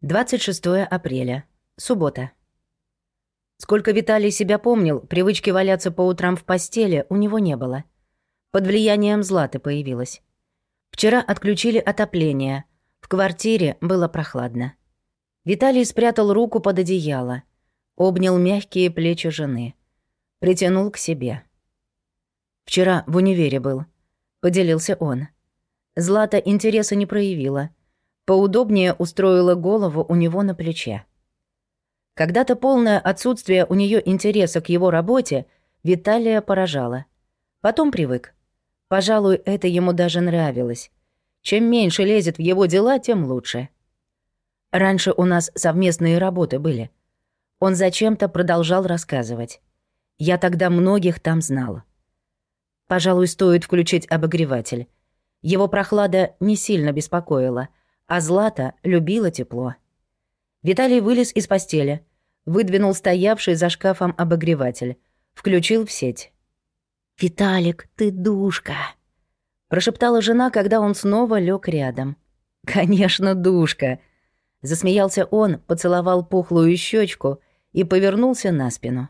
26 апреля. Суббота. Сколько Виталий себя помнил, привычки валяться по утрам в постели у него не было. Под влиянием Златы появилась. Вчера отключили отопление. В квартире было прохладно. Виталий спрятал руку под одеяло. Обнял мягкие плечи жены. Притянул к себе. «Вчера в универе был», — поделился он. Злата интереса не проявила — Поудобнее устроила голову у него на плече. Когда-то полное отсутствие у нее интереса к его работе Виталия поражало. Потом привык. Пожалуй, это ему даже нравилось. Чем меньше лезет в его дела, тем лучше. Раньше у нас совместные работы были. Он зачем-то продолжал рассказывать. Я тогда многих там знал. Пожалуй, стоит включить обогреватель. Его прохлада не сильно беспокоила — а Злата любила тепло. Виталий вылез из постели, выдвинул стоявший за шкафом обогреватель, включил в сеть. «Виталик, ты душка!» прошептала жена, когда он снова лег рядом. «Конечно, душка!» Засмеялся он, поцеловал пухлую щечку и повернулся на спину.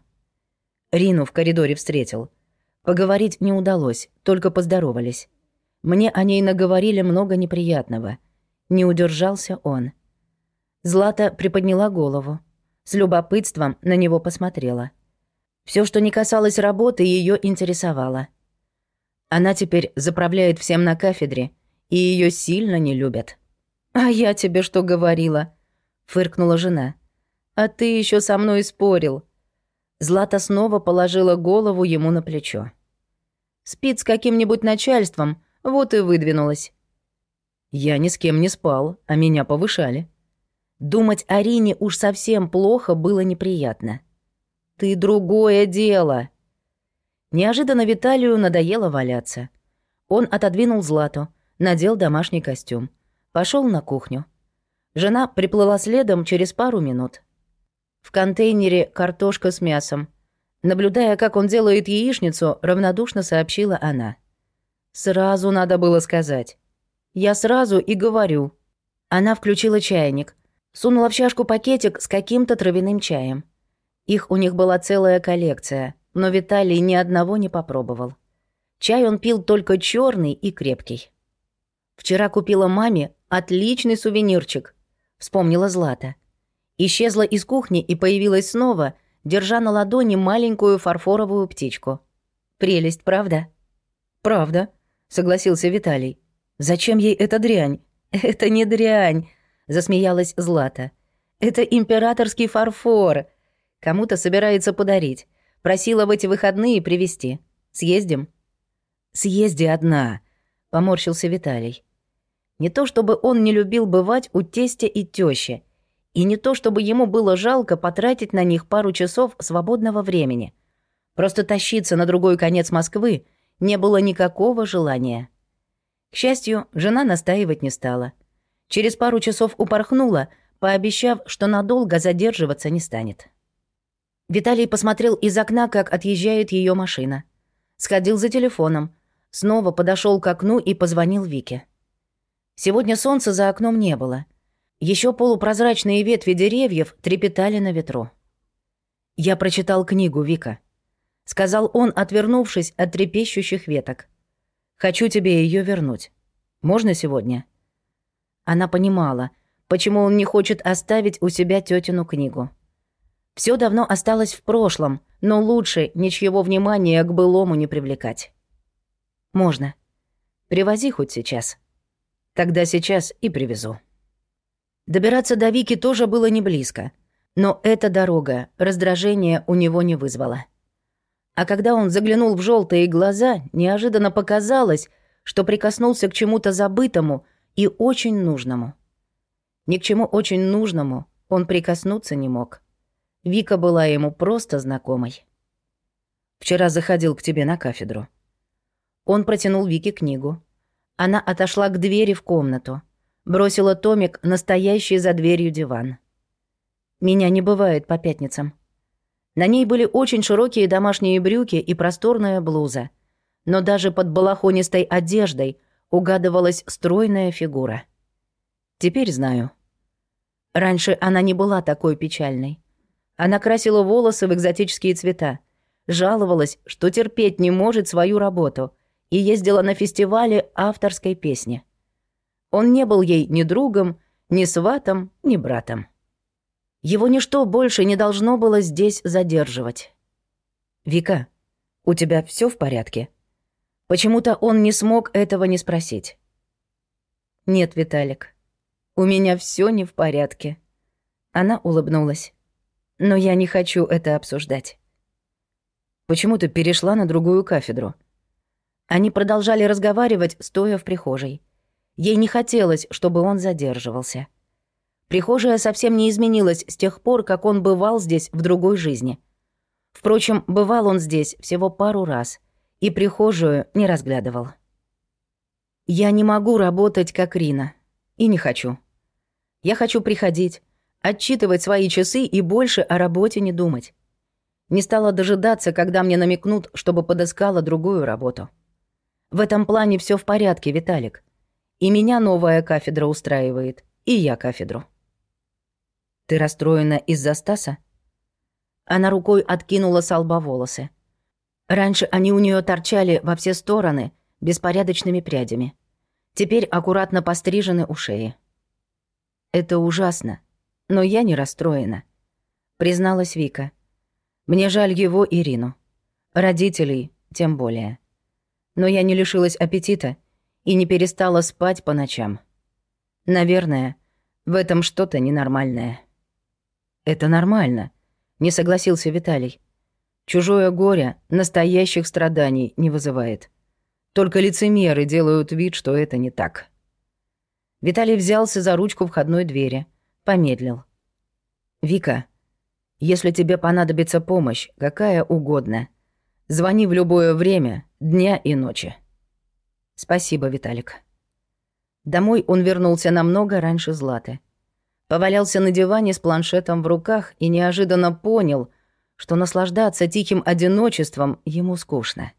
Рину в коридоре встретил. Поговорить не удалось, только поздоровались. Мне о ней наговорили много неприятного — не удержался он. Злата приподняла голову. С любопытством на него посмотрела. Все, что не касалось работы, ее интересовало. Она теперь заправляет всем на кафедре, и ее сильно не любят. «А я тебе что говорила?» — фыркнула жена. «А ты еще со мной спорил». Злата снова положила голову ему на плечо. «Спит с каким-нибудь начальством, вот и выдвинулась. Я ни с кем не спал, а меня повышали. Думать о Рине уж совсем плохо было неприятно. «Ты другое дело!» Неожиданно Виталию надоело валяться. Он отодвинул Злату, надел домашний костюм. пошел на кухню. Жена приплыла следом через пару минут. В контейнере картошка с мясом. Наблюдая, как он делает яичницу, равнодушно сообщила она. «Сразу надо было сказать. Я сразу и говорю. Она включила чайник, сунула в чашку пакетик с каким-то травяным чаем. Их у них была целая коллекция, но Виталий ни одного не попробовал. Чай он пил только черный и крепкий. «Вчера купила маме отличный сувенирчик», — вспомнила Злата. Исчезла из кухни и появилась снова, держа на ладони маленькую фарфоровую птичку. «Прелесть, правда?» «Правда», — согласился Виталий. Зачем ей эта дрянь? Это не дрянь, засмеялась Злата. Это императорский фарфор. Кому-то собирается подарить. Просила в эти выходные привезти. Съездим? Съезди одна, поморщился Виталий. Не то чтобы он не любил бывать у тестя и тёщи, и не то чтобы ему было жалко потратить на них пару часов свободного времени. Просто тащиться на другой конец Москвы не было никакого желания. К счастью, жена настаивать не стала. Через пару часов упорхнула, пообещав, что надолго задерживаться не станет. Виталий посмотрел из окна, как отъезжает ее машина. Сходил за телефоном, снова подошел к окну и позвонил Вике. Сегодня солнца за окном не было. Еще полупрозрачные ветви деревьев трепетали на ветру. «Я прочитал книгу, Вика», — сказал он, отвернувшись от трепещущих веток. Хочу тебе ее вернуть. Можно сегодня?» Она понимала, почему он не хочет оставить у себя тетину книгу. Все давно осталось в прошлом, но лучше ничего внимания к былому не привлекать. «Можно. Привози хоть сейчас. Тогда сейчас и привезу». Добираться до Вики тоже было не близко, но эта дорога раздражения у него не вызвала. А когда он заглянул в желтые глаза, неожиданно показалось, что прикоснулся к чему-то забытому и очень нужному. Ни к чему очень нужному он прикоснуться не мог. Вика была ему просто знакомой. «Вчера заходил к тебе на кафедру». Он протянул Вике книгу. Она отошла к двери в комнату. Бросила томик, настоящий за дверью диван. «Меня не бывает по пятницам», на ней были очень широкие домашние брюки и просторная блуза. Но даже под балахонистой одеждой угадывалась стройная фигура. Теперь знаю. Раньше она не была такой печальной. Она красила волосы в экзотические цвета, жаловалась, что терпеть не может свою работу, и ездила на фестивале авторской песни. Он не был ей ни другом, ни сватом, ни братом. Его ничто больше не должно было здесь задерживать. «Вика, у тебя все в порядке?» Почему-то он не смог этого не спросить. «Нет, Виталик, у меня все не в порядке». Она улыбнулась. «Но я не хочу это обсуждать». «Почему ты перешла на другую кафедру?» Они продолжали разговаривать, стоя в прихожей. Ей не хотелось, чтобы он задерживался. Прихожая совсем не изменилась с тех пор, как он бывал здесь в другой жизни. Впрочем, бывал он здесь всего пару раз и прихожую не разглядывал. «Я не могу работать, как Рина. И не хочу. Я хочу приходить, отчитывать свои часы и больше о работе не думать. Не стала дожидаться, когда мне намекнут, чтобы подыскала другую работу. В этом плане все в порядке, Виталик. И меня новая кафедра устраивает, и я кафедру. «Ты расстроена из-за Стаса?» Она рукой откинула с лба волосы. Раньше они у нее торчали во все стороны, беспорядочными прядями. Теперь аккуратно пострижены у шеи. «Это ужасно, но я не расстроена», — призналась Вика. «Мне жаль его Ирину. Родителей тем более. Но я не лишилась аппетита и не перестала спать по ночам. Наверное, в этом что-то ненормальное». «Это нормально», — не согласился Виталий. «Чужое горе настоящих страданий не вызывает. Только лицемеры делают вид, что это не так». Виталий взялся за ручку входной двери, помедлил. «Вика, если тебе понадобится помощь, какая угодно, звони в любое время, дня и ночи». «Спасибо, Виталик». Домой он вернулся намного раньше Златы. Повалялся на диване с планшетом в руках и неожиданно понял, что наслаждаться тихим одиночеством ему скучно.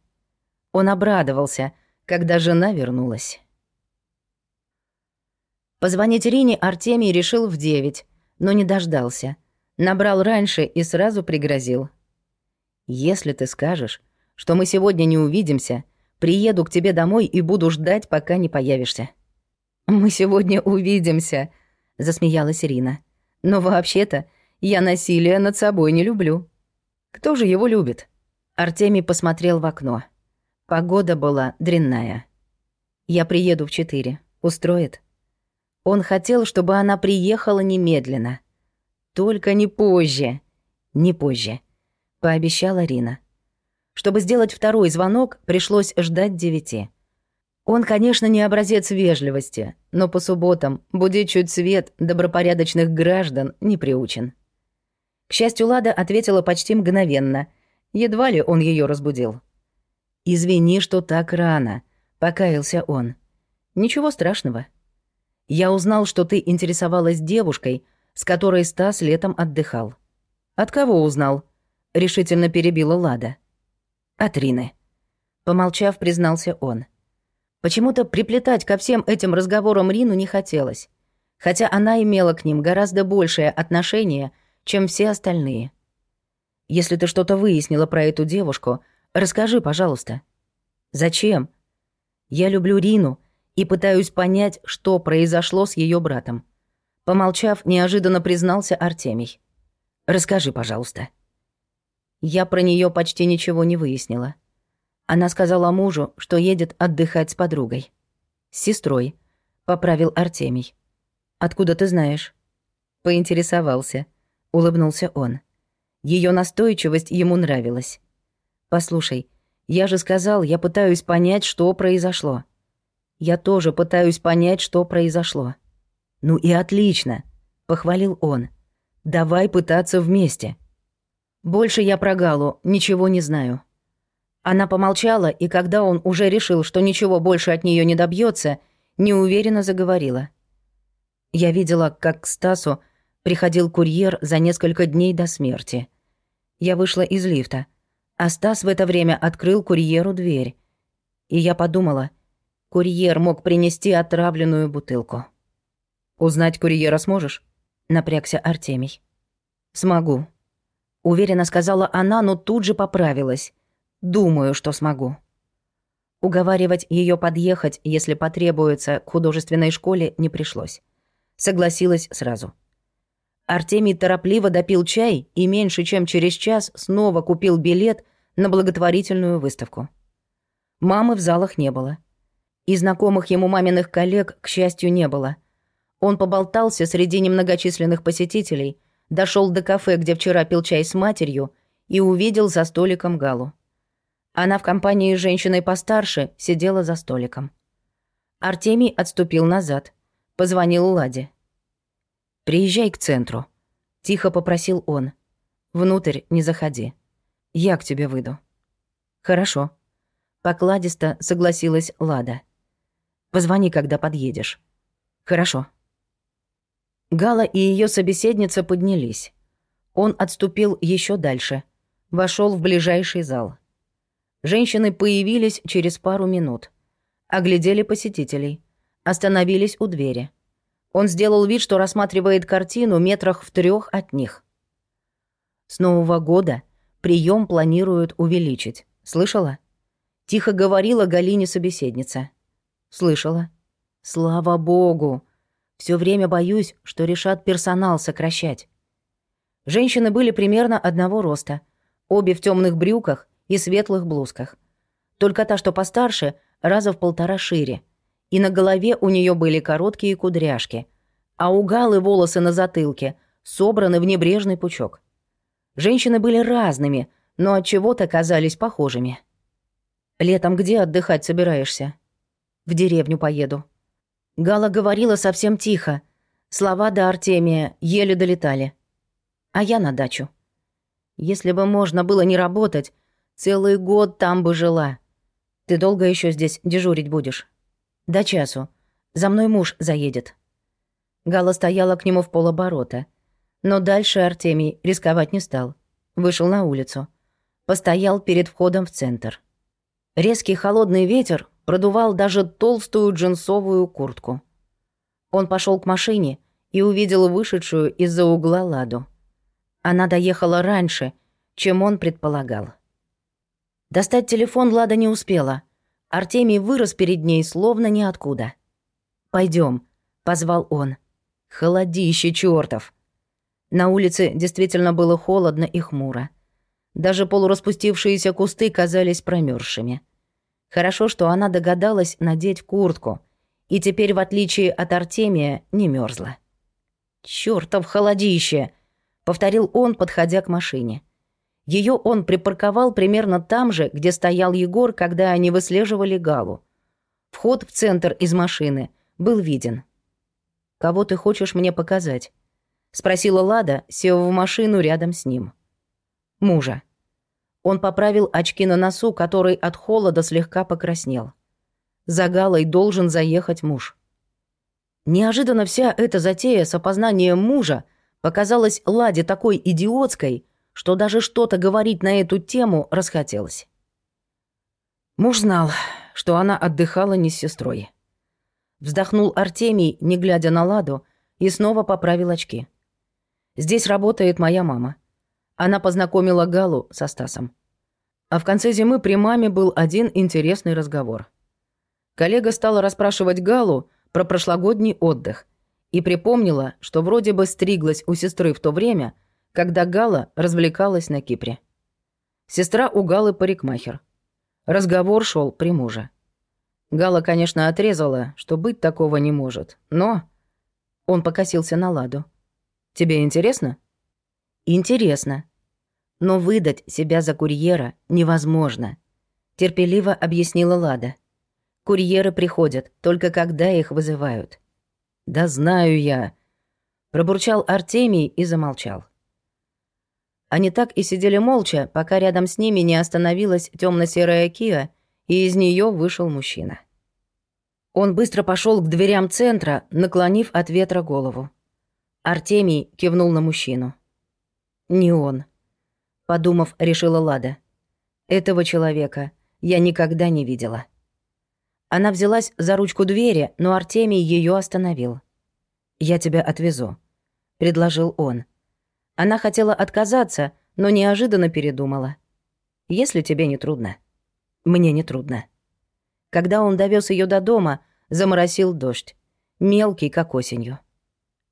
Он обрадовался, когда жена вернулась. Позвонить Рине Артемий решил в девять, но не дождался. Набрал раньше и сразу пригрозил. «Если ты скажешь, что мы сегодня не увидимся, приеду к тебе домой и буду ждать, пока не появишься». «Мы сегодня увидимся», засмеялась Ирина. Но вообще-то я насилие над собой не люблю. Кто же его любит? Артемий посмотрел в окно. Погода была дрянная. Я приеду в четыре. Устроит? Он хотел, чтобы она приехала немедленно. Только не позже. Не позже, пообещала Рина. Чтобы сделать второй звонок, пришлось ждать девяти. Он, конечно, не образец вежливости, но по субботам будить чуть свет добропорядочных граждан не приучен. К счастью, Лада ответила почти мгновенно. Едва ли он ее разбудил. «Извини, что так рано», — покаялся он. «Ничего страшного. Я узнал, что ты интересовалась девушкой, с которой Стас летом отдыхал». «От кого узнал?» — решительно перебила Лада. «От Рины». Помолчав, признался он. — Почему-то приплетать ко всем этим разговорам Рину не хотелось, хотя она имела к ним гораздо большее отношение, чем все остальные. «Если ты что-то выяснила про эту девушку, расскажи, пожалуйста». «Зачем?» «Я люблю Рину и пытаюсь понять, что произошло с ее братом». Помолчав, неожиданно признался Артемий. «Расскажи, пожалуйста». Я про нее почти ничего не выяснила. Она сказала мужу, что едет отдыхать с подругой. С сестрой, поправил Артемий. Откуда ты знаешь? Поинтересовался, улыбнулся он. Ее настойчивость ему нравилась. Послушай, я же сказал, я пытаюсь понять, что произошло. Я тоже пытаюсь понять, что произошло. Ну и отлично, похвалил он. Давай пытаться вместе. Больше я про Галу ничего не знаю. Она помолчала, и когда он уже решил, что ничего больше от нее не добьется, неуверенно заговорила. «Я видела, как к Стасу приходил курьер за несколько дней до смерти. Я вышла из лифта, а Стас в это время открыл курьеру дверь. И я подумала, курьер мог принести отравленную бутылку. «Узнать курьера сможешь?» напрягся Артемий. «Смогу», — уверенно сказала она, но тут же поправилась. «Думаю, что смогу». Уговаривать ее подъехать, если потребуется, к художественной школе не пришлось. Согласилась сразу. Артемий торопливо допил чай и меньше чем через час снова купил билет на благотворительную выставку. Мамы в залах не было. И знакомых ему маминых коллег, к счастью, не было. Он поболтался среди немногочисленных посетителей, дошел до кафе, где вчера пил чай с матерью, и увидел за столиком Галу. Она в компании с женщиной постарше сидела за столиком. Артемий отступил назад, позвонил Ладе. «Приезжай к центру», — тихо попросил он. «Внутрь не заходи. Я к тебе выйду». «Хорошо», — покладисто согласилась Лада. «Позвони, когда подъедешь». «Хорошо». Гала и ее собеседница поднялись. Он отступил еще дальше, вошел в ближайший зал. Женщины появились через пару минут. Оглядели посетителей. Остановились у двери. Он сделал вид, что рассматривает картину метрах в трех от них. С Нового года прием планируют увеличить. Слышала? Тихо говорила Галине собеседница. Слышала. Слава богу. Все время боюсь, что решат персонал сокращать. Женщины были примерно одного роста. Обе в темных брюках и светлых блузках. Только та, что постарше, раза в полтора шире. И на голове у нее были короткие кудряшки, а у Галы волосы на затылке собраны в небрежный пучок. Женщины были разными, но от чего-то казались похожими. «Летом где отдыхать собираешься?» «В деревню поеду». Гала говорила совсем тихо. Слова до Артемия еле долетали. А я на дачу. Если бы можно было не работать, Целый год там бы жила. Ты долго еще здесь дежурить будешь? До часу. За мной муж заедет. Гала стояла к нему в полоборота. Но дальше Артемий рисковать не стал. Вышел на улицу. Постоял перед входом в центр. Резкий холодный ветер продувал даже толстую джинсовую куртку. Он пошел к машине и увидел вышедшую из-за угла Ладу. Она доехала раньше, чем он предполагал. Достать телефон Лада не успела. Артемий вырос перед ней, словно ниоткуда. Пойдем, позвал он. «Холодище чёртов!» На улице действительно было холодно и хмуро. Даже полураспустившиеся кусты казались промерзшими. Хорошо, что она догадалась надеть куртку, и теперь, в отличие от Артемия, не мерзла. «Чёртов холодище!» — повторил он, подходя к машине. Ее он припарковал примерно там же, где стоял Егор, когда они выслеживали Галу. Вход в центр из машины был виден. «Кого ты хочешь мне показать?» — спросила Лада, сев в машину рядом с ним. «Мужа». Он поправил очки на носу, который от холода слегка покраснел. За Галой должен заехать муж. Неожиданно вся эта затея с опознанием мужа показалась Ладе такой идиотской, что даже что-то говорить на эту тему расхотелось. Муж знал, что она отдыхала не с сестрой. Вздохнул Артемий, не глядя на Ладу, и снова поправил очки. «Здесь работает моя мама. Она познакомила Галу со Стасом. А в конце зимы при маме был один интересный разговор. Коллега стала расспрашивать Галу про прошлогодний отдых и припомнила, что вроде бы стриглась у сестры в то время – когда Гала развлекалась на Кипре. Сестра у Галы парикмахер. Разговор шел при муже. Гала, конечно, отрезала, что быть такого не может, но... Он покосился на Ладу. «Тебе интересно?» «Интересно. Но выдать себя за курьера невозможно», — терпеливо объяснила Лада. «Курьеры приходят, только когда их вызывают». «Да знаю я», — пробурчал Артемий и замолчал. Они так и сидели молча, пока рядом с ними не остановилась темно-серая Киа, и из нее вышел мужчина. Он быстро пошел к дверям центра, наклонив от ветра голову. Артемий кивнул на мужчину. «Не он», — подумав, решила Лада. «Этого человека я никогда не видела». Она взялась за ручку двери, но Артемий ее остановил. «Я тебя отвезу. предложил он. Она хотела отказаться, но неожиданно передумала. «Если тебе не трудно». «Мне не трудно». Когда он довез ее до дома, заморосил дождь. Мелкий, как осенью.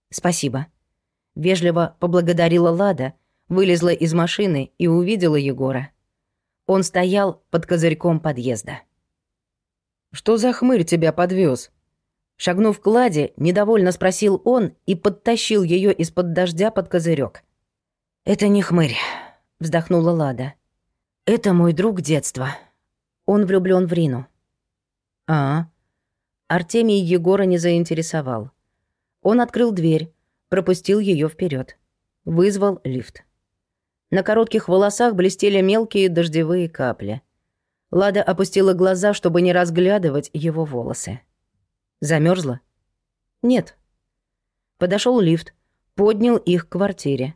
«Спасибо». Вежливо поблагодарила Лада, вылезла из машины и увидела Егора. Он стоял под козырьком подъезда. «Что за хмырь тебя подвез? Шагнув к Ладе, недовольно спросил он и подтащил ее из-под дождя под козырек. «Это не хмырь», — вздохнула Лада. «Это мой друг детства. Он влюблен в Рину». «А?» Артемий Егора не заинтересовал. Он открыл дверь, пропустил ее вперед, Вызвал лифт. На коротких волосах блестели мелкие дождевые капли. Лада опустила глаза, чтобы не разглядывать его волосы. Замерзла? Нет. Подошел лифт, поднял их к квартире.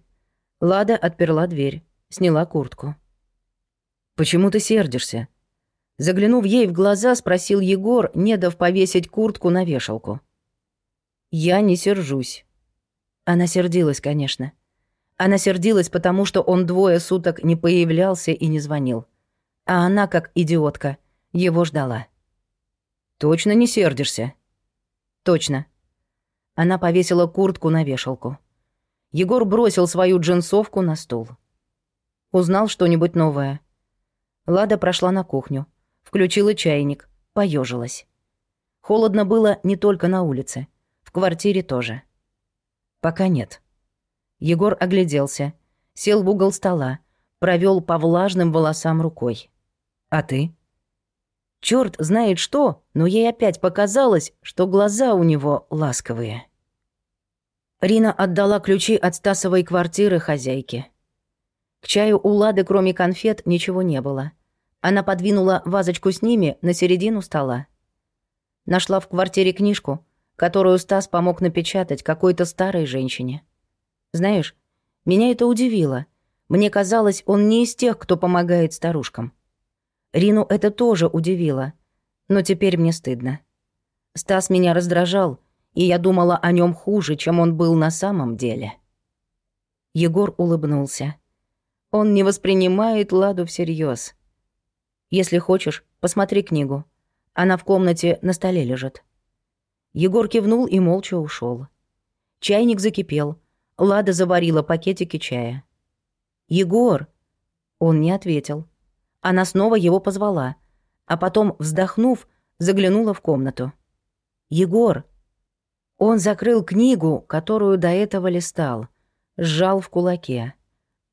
Лада отперла дверь, сняла куртку. «Почему ты сердишься?» Заглянув ей в глаза, спросил Егор, не дав повесить куртку на вешалку. «Я не сержусь». Она сердилась, конечно. Она сердилась, потому что он двое суток не появлялся и не звонил. А она, как идиотка, его ждала. «Точно не сердишься?» Точно. Она повесила куртку на вешалку. Егор бросил свою джинсовку на стул. Узнал что-нибудь новое. Лада прошла на кухню, включила чайник, поежилась. Холодно было не только на улице, в квартире тоже. Пока нет. Егор огляделся, сел в угол стола, провел по влажным волосам рукой. «А ты?» Черт знает что, но ей опять показалось, что глаза у него ласковые. Рина отдала ключи от Стасовой квартиры хозяйке. К чаю у Лады, кроме конфет, ничего не было. Она подвинула вазочку с ними на середину стола. Нашла в квартире книжку, которую Стас помог напечатать какой-то старой женщине. Знаешь, меня это удивило. Мне казалось, он не из тех, кто помогает старушкам. Рину это тоже удивило. Но теперь мне стыдно. Стас меня раздражал, и я думала о нем хуже, чем он был на самом деле. Егор улыбнулся. Он не воспринимает Ладу всерьез. Если хочешь, посмотри книгу. Она в комнате на столе лежит. Егор кивнул и молча ушел. Чайник закипел. Лада заварила пакетики чая. «Егор!» Он не ответил. Она снова его позвала, а потом, вздохнув, заглянула в комнату. «Егор!» Он закрыл книгу, которую до этого листал, сжал в кулаке,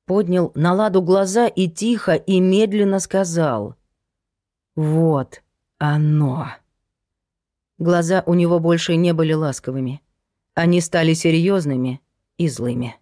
поднял на ладу глаза и тихо и медленно сказал «Вот оно!» Глаза у него больше не были ласковыми. Они стали серьезными и злыми.